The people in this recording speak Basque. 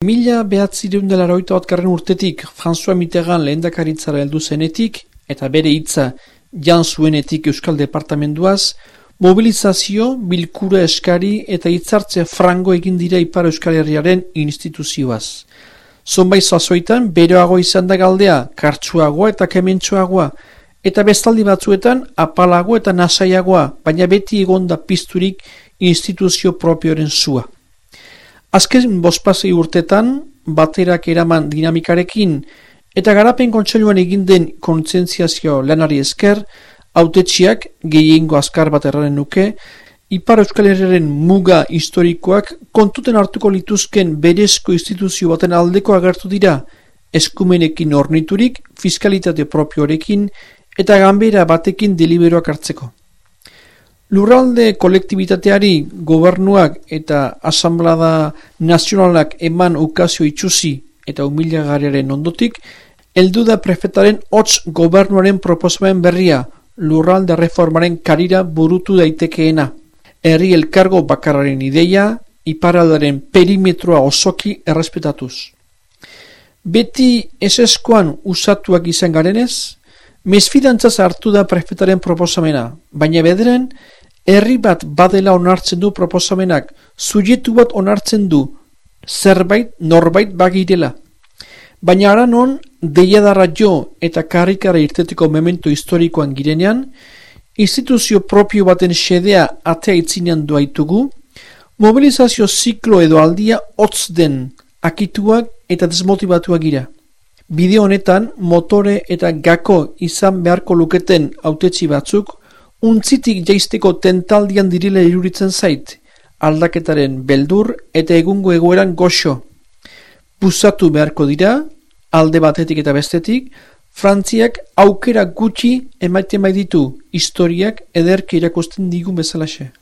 Mila behatzireun dela roita batkarren urtetik François Mitterrand lehendakaritzara heldu zenetik eta bere hitza jan zuenetik Euskal Departamenduaz, mobilizazio, bilkura eskari eta hitzartze frango egin dira Ipar Euskal Herriaren instituzioaz. Zonbait zazoitan, beroago izan da galdea, kartsuagoa eta kementsuagoa, eta bestaldi batzuetan apalago eta nasaiagoa, baina beti egonda pizturik instituzio propioaren zua. Azken bospasei urtetan, baterak eraman dinamikarekin, eta garapen kontseiluan egin den kontzentziazio lanari esker, autetxiak gehiengo azkar bat erraren nuke, Ipar Euskal Herriaren muga historikoak kontuten hartuko lituzken berezko instituzio baten aldeko agertu dira, eskumenekin orniturik, fiskalitate propioarekin eta ganbera batekin deliberoak hartzeko. Lurralde kolektibitateari gobernuak eta asamblada nazionalak eman ukazio itxusi eta humilagariaren ondotik, heldu da prefetaren hotz gobernuaren proposamen berria, lurralde reformaren karira burutu daitekeena. Herri elkargo bakarraren ideia, iparaldaren perimetroa osoki errespetatuz. Beti eseskoan usatuak izan garenez, mesfidantzaz hartu da prefetaren proposamena, baina bederen, herri bat badela onartzen du proposamenak, zuietu bat onartzen du, zerbait norbait bagirela. Baina ara non, deiadarra jo eta karrikara irteteko memento historikoan girenean, instituzio propio baten xedea atea itzinean duaitugu, mobilizazio ziklo edo aldia hotz den akituak eta desmotibatuak gira. Bide honetan, motore eta gako izan beharko luketen autetzi batzuk untzitik jaisteko tentaldian direla iruritzen zait, aldaketaren beldur eta egungo egoeran goxo. Buzatu beharko dira, alde batetik eta bestetik, Frantziak aukera gutxi emaiten bai ditu, historiak ederki irakusten digun bezalaxe.